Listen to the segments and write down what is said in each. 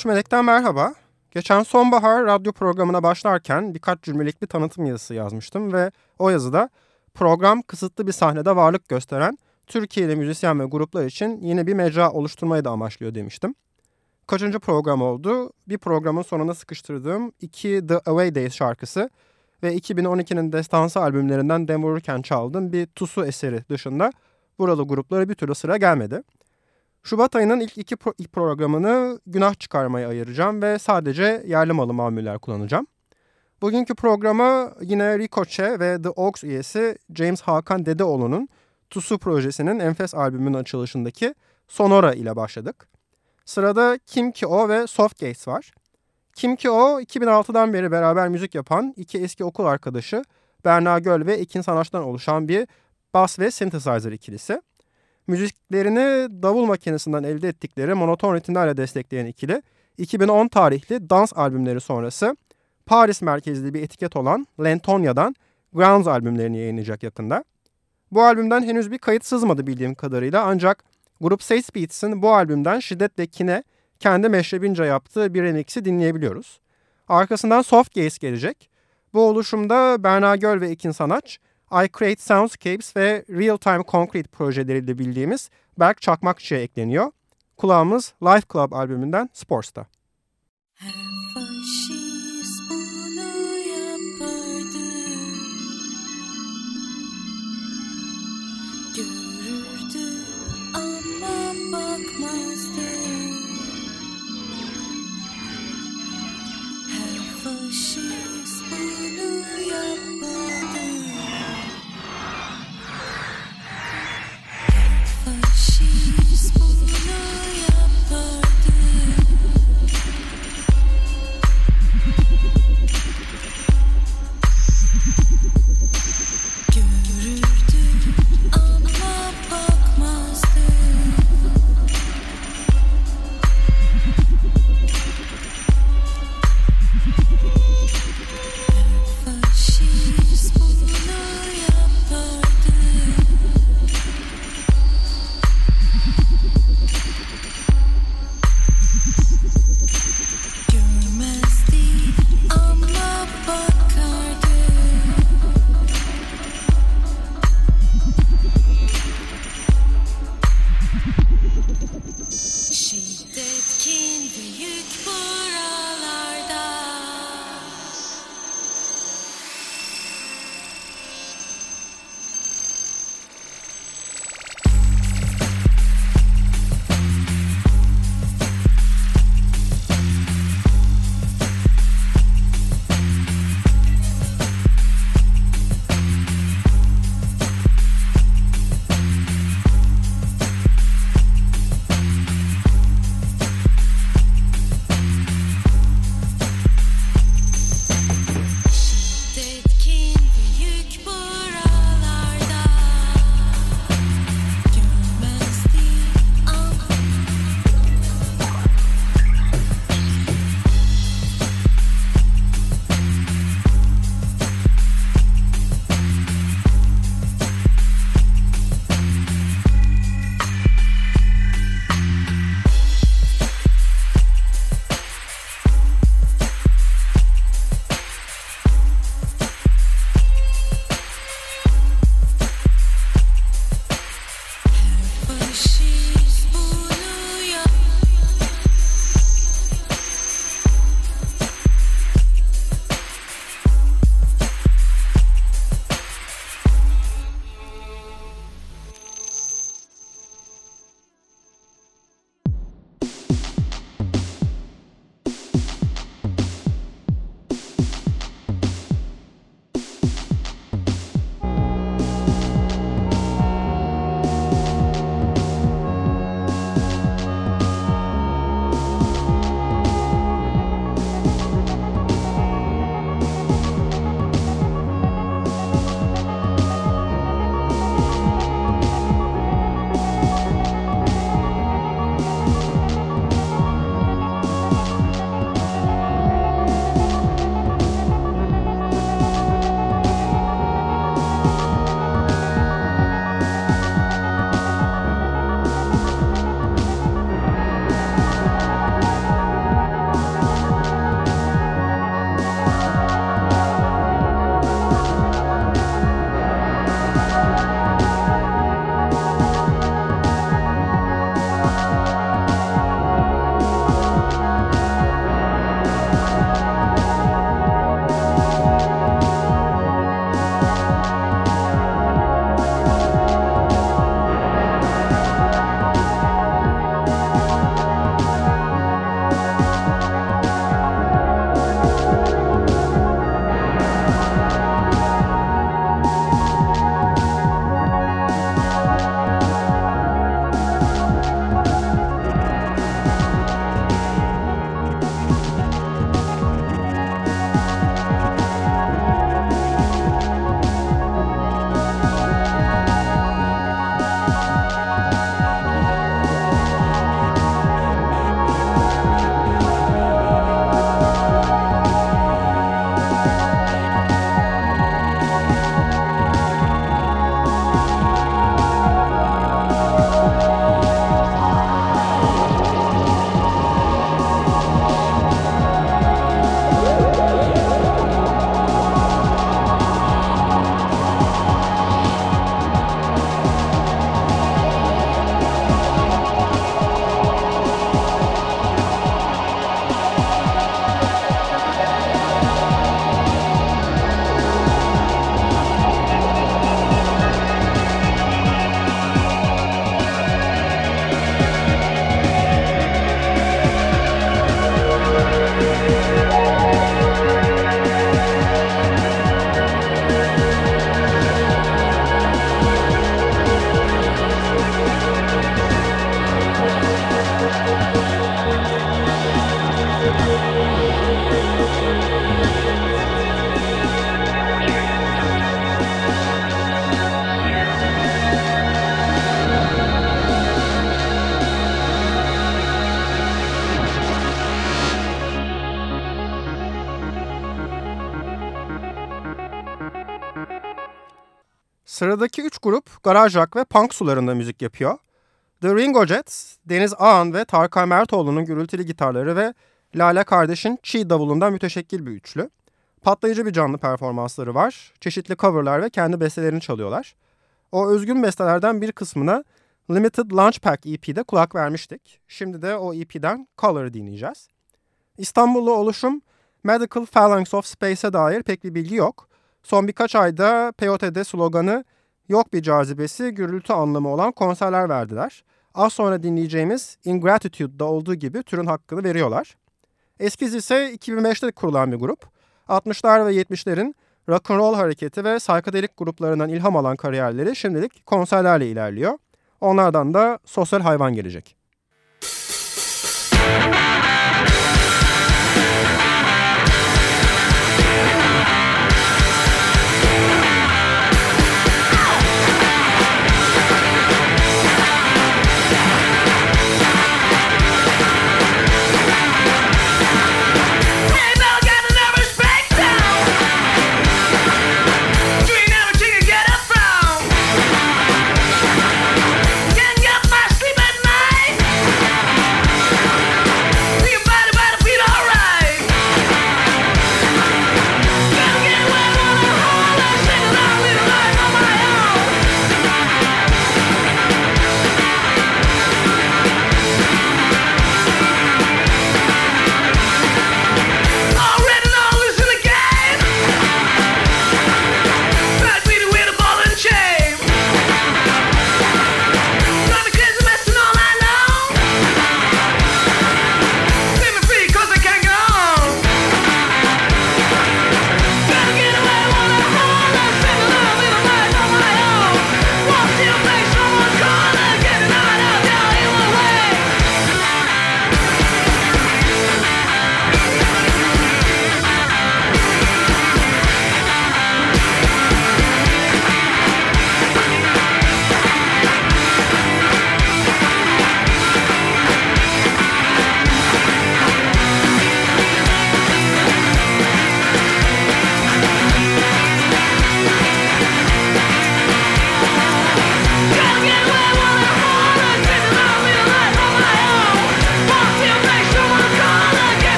13 Melek'ten merhaba. Geçen sonbahar radyo programına başlarken birkaç cümlelik bir tanıtım yazısı yazmıştım ve o yazıda program kısıtlı bir sahnede varlık gösteren Türkiye'li müzisyen ve gruplar için yeni bir mecra oluşturmayı da amaçlıyor demiştim. Kaçıncı program oldu? Bir programın sonuna sıkıştırdığım iki The Away Days şarkısı ve 2012'nin destansı albümlerinden dem çaldığım bir Tusu eseri dışında buralı gruplara bir türlü sıra gelmedi. Şubat ayının ilk iki pro programını günah çıkarmaya ayıracağım ve sadece yerli malı mamuller kullanacağım. Bugünkü programa yine Ricochet ve The Oaks üyesi James Hakan Dedeoğlu'nun Tusu projesinin Enfes albümünün açılışındaki Sonora ile başladık. Sırada Kim Ki O ve Soft Gates var. Kim Ki O 2006'dan beri beraber müzik yapan iki eski okul arkadaşı Berna Göl ve Ekin Sanaç'tan oluşan bir bass ve synthesizer ikilisi. Müziklerini davul makinesinden elde ettikleri monoton ritimlerle destekleyen ikili 2010 tarihli dans albümleri sonrası Paris merkezli bir etiket olan Lentonia'dan Grounds albümlerini yayınlayacak yakında. Bu albümden henüz bir kayıt sızmadı bildiğim kadarıyla ancak grup Sage Beats'in bu albümden şiddetle kine kendi meşrebince yaptığı bir remix'i dinleyebiliyoruz. Arkasından Soft Gaze gelecek. Bu oluşumda Berna Göl ve Ekin Sanaç, I Create Soundscapes ve Real Time Concrete projeleriyle bildiğimiz Berk Çakmakçı'ya ekleniyor. Kulağımız Life Club albümünden Sports'ta. Sıradaki garaj rock ve punk sularında müzik yapıyor. The Ringo Jets, Deniz Ağan ve Tarkan Mertoğlu'nun gürültülü gitarları ve Lale Kardeş'in Çiğ davulundan müteşekkil bir üçlü. Patlayıcı bir canlı performansları var. Çeşitli coverlar ve kendi bestelerini çalıyorlar. O özgün bestelerden bir kısmına Limited Launch Pack EP'de kulak vermiştik. Şimdi de o EP'den Color dinleyeceğiz. İstanbullu oluşum Medical Phalanx of Space'e dair pek bir bilgi yok. Son birkaç ayda Peyote'de sloganı yok bir cazibesi, gürültü anlamı olan konserler verdiler. Az sonra dinleyeceğimiz Ingratitude'da olduğu gibi türün hakkını veriyorlar. Eskiz ise 2005'te kurulan bir grup. 60'lar ve 70'lerin rock'n'roll hareketi ve psychedelic gruplarından ilham alan kariyerleri şimdilik konserlerle ilerliyor. Onlardan da sosyal hayvan gelecek.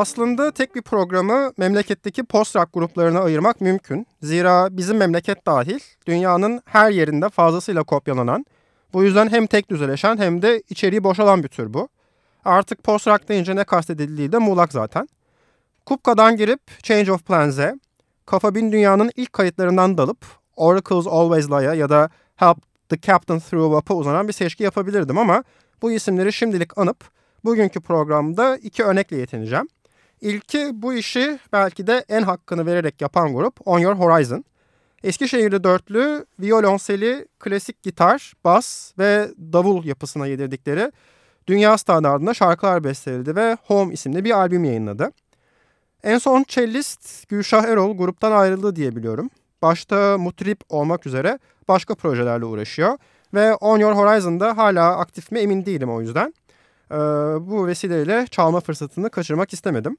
Aslında tek bir programı memleketteki post-rock gruplarına ayırmak mümkün. Zira bizim memleket dahil dünyanın her yerinde fazlasıyla kopyalanan, bu yüzden hem tek düzeleşen hem de içeriği boşalan bir tür bu. Artık post-rock deyince ne kastedildiği de muğlak zaten. Kupka'dan girip Change of Plans'e, Kafa Bin Dünya'nın ilk kayıtlarından dalıp Oracle's Always Lie'a ya da Help the Captain Through Up'a uzanan bir seçki yapabilirdim ama bu isimleri şimdilik anıp bugünkü programda iki örnekle yetineceğim. İlki bu işi belki de en hakkını vererek yapan grup On Your Horizon. Eskişehirli dörtlü, violonseli, klasik gitar, bas ve davul yapısına yedirdikleri dünya standartında şarkılar besteledi ve Home isimli bir albüm yayınladı. En son cellist Gülşah Erol gruptan ayrıldı diye biliyorum. Başta Mutrip olmak üzere başka projelerle uğraşıyor. Ve On Your Horizon'da hala aktif mi emin değilim o yüzden. Ee, bu vesileyle çalma fırsatını kaçırmak istemedim.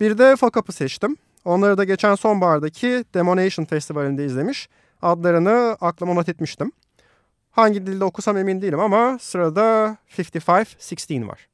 Bir de Fakap'ı seçtim. Onları da geçen sonbahardaki Demonation Festivali'nde izlemiş. Adlarını aklıma not etmiştim. Hangi dilde okusam emin değilim ama sırada 55-16 var.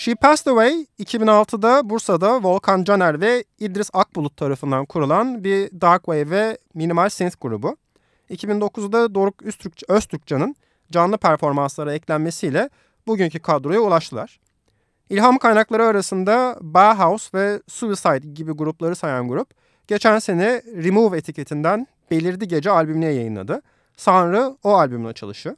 She Passed Away 2006'da Bursa'da Volkan Caner ve İdris Akbulut tarafından kurulan bir dark wave ve minimal synth grubu. 2009'da Doruk Öztürk, Öztürkcan'ın canlı performanslara eklenmesiyle bugünkü kadroya ulaştılar. İlham kaynakları arasında Bauhaus ve Suicide gibi grupları sayan grup, geçen sene Remove etiketinden Belirdi Gece albümünü yayınladı. Sanrı o albümün açılışı.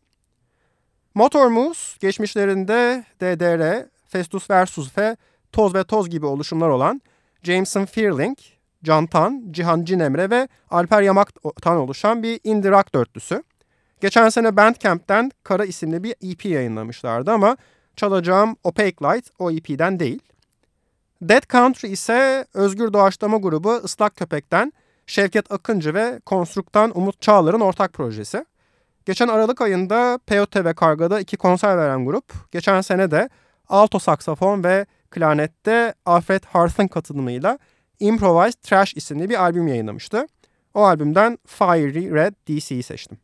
Motor Moose geçmişlerinde DDR, Festus Versus ve Toz ve Toz gibi oluşumlar olan Jameson Fearling, Cantan, Cihan Cinemre ve Alper Yamak'tan oluşan bir indie rock dörtlüsü. Geçen sene Bandcamp'ten Kara isimli bir EP yayınlamışlardı ama çalacağım Opaque Light o EP'den değil. Dead Country ise özgür doğaçlama grubu Islak Köpek'ten Şevket Akıncı ve Konstruk'tan Umut Çağlar'ın ortak projesi. Geçen Aralık ayında Peyote ve Karga'da iki konser veren grup, geçen sene de alto saksafon ve klarnette Alfred Harth'ın katılımıyla Improvised Trash isimli bir albüm yayınlamıştı. O albümden Fiery Red DC'yi seçtim.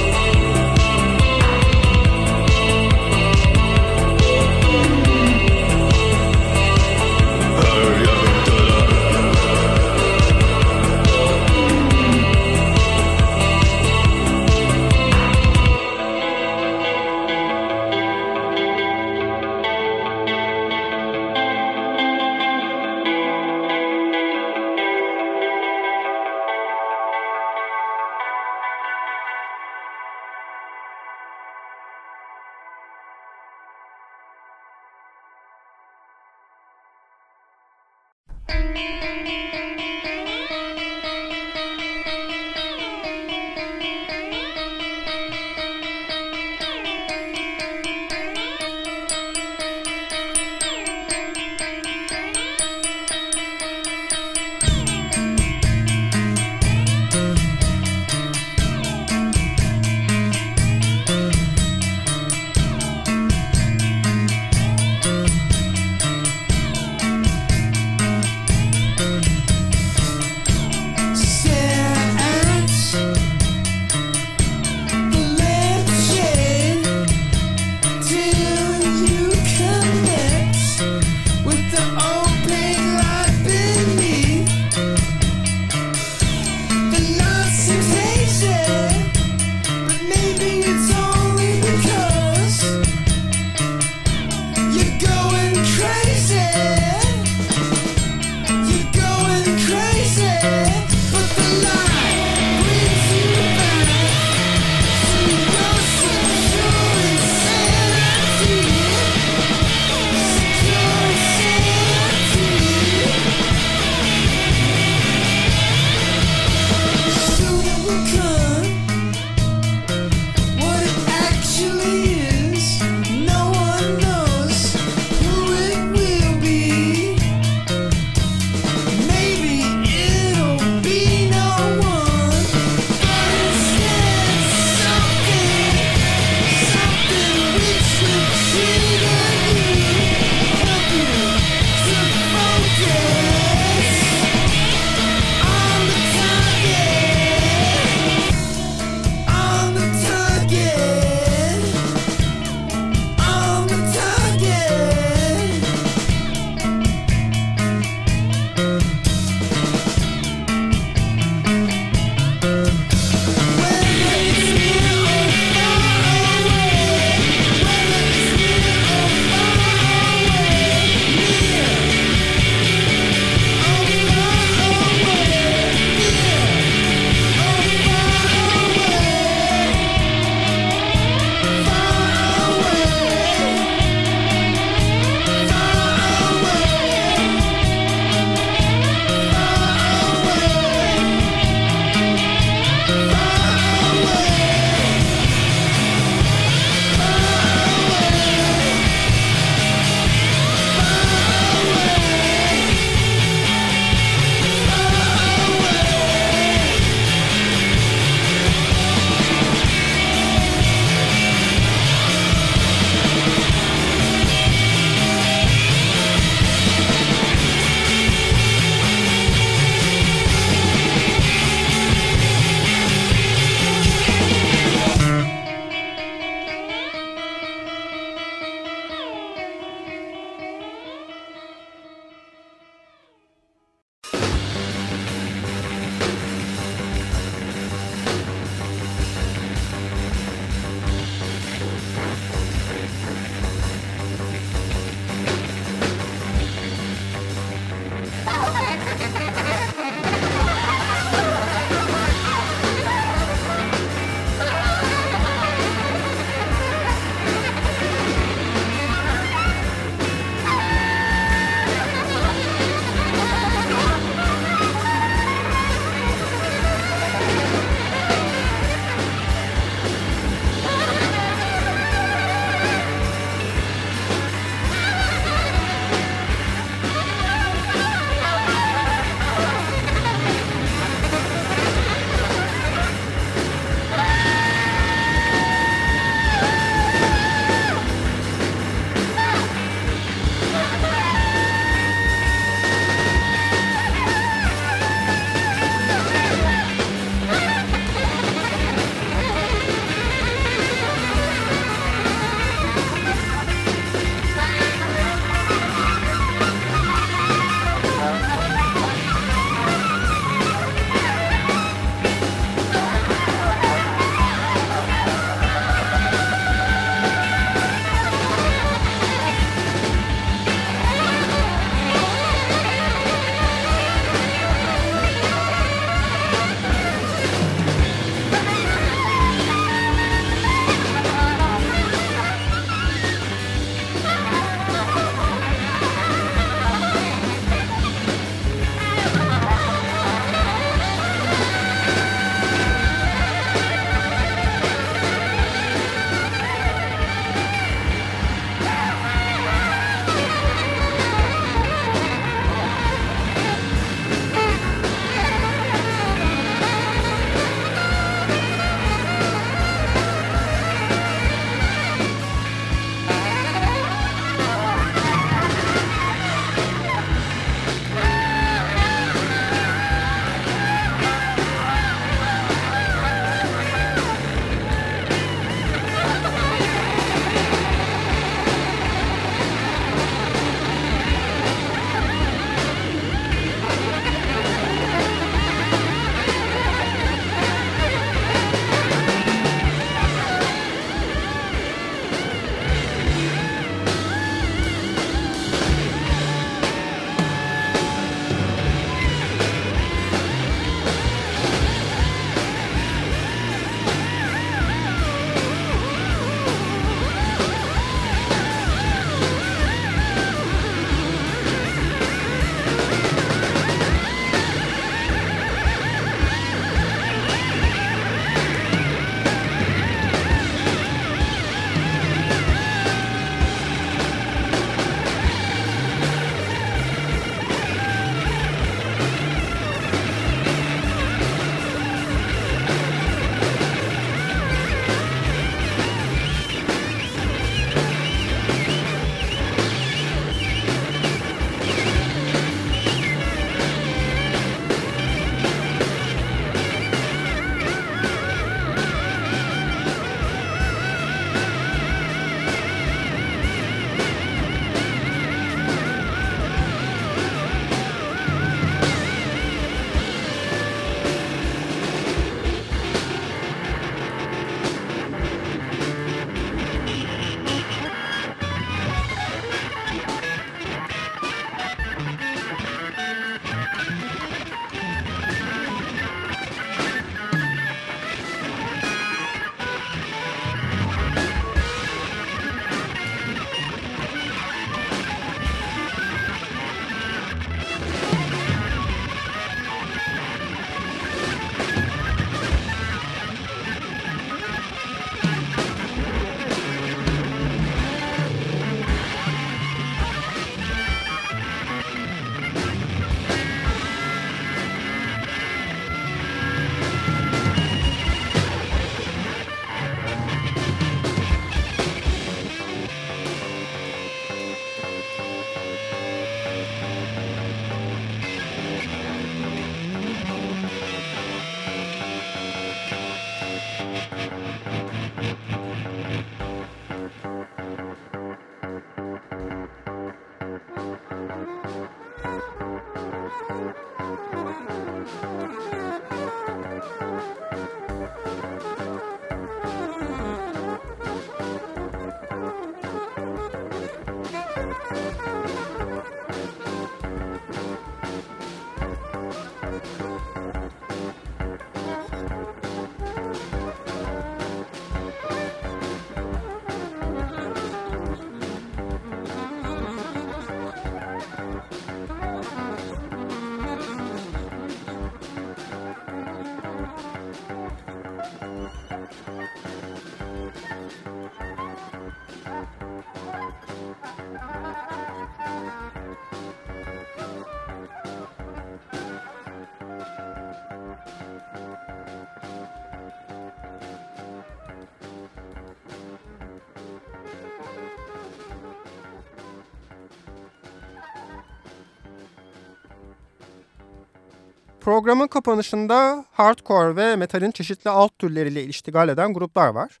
Programın kapanışında hardcore ve metalin çeşitli alt türleriyle iştigal eden gruplar var.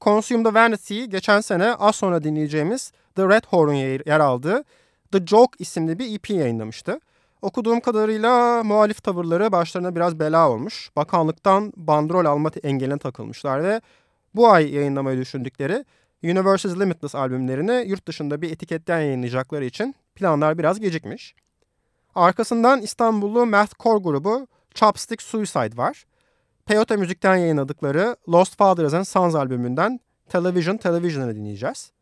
Consume the Vanity geçen sene az sonra dinleyeceğimiz The Red Horn'un yer aldığı The Joke isimli bir EP yayınlamıştı. Okuduğum kadarıyla muhalif tavırları başlarına biraz bela olmuş. Bakanlıktan bandrol alma engeline takılmışlar ve bu ay yayınlamayı düşündükleri Universes Limitless albümlerini yurt dışında bir etiketten yayınlayacakları için planlar biraz gecikmiş. Arkasından İstanbullu mathcore grubu Chopstick Suicide var. Peyote Müzik'ten yayınladıkları Lost Fathers and Sons albümünden Television Television'ı dinleyeceğiz.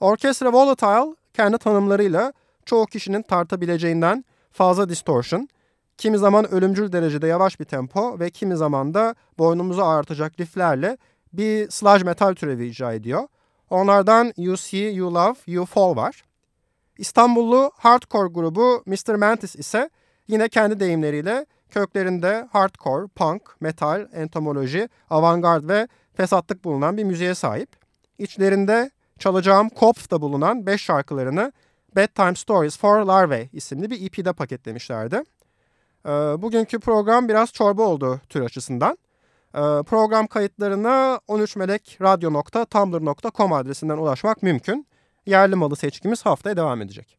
Orkestra Volatile kendi tanımlarıyla çoğu kişinin tartabileceğinden fazla distortion, kimi zaman ölümcül derecede yavaş bir tempo ve kimi zaman da boynumuzu ağrıtacak rifflerle bir sludge metal türevi icra ediyor. Onlardan You See, You Love, You Fall var. İstanbullu hardcore grubu Mr. Mantis ise yine kendi deyimleriyle köklerinde hardcore, punk, metal, entomoloji, avantgard ve fesatlık bulunan bir müziğe sahip. İçlerinde çalacağım Kopf'ta bulunan 5 şarkılarını Bedtime Stories for Larvae isimli bir EP'de paketlemişlerdi. Ee, bugünkü program biraz çorba oldu tür açısından. Ee, program kayıtlarına 13melekradyo.tumblr.com adresinden ulaşmak mümkün yerli malı seçkimiz haftaya devam edecek.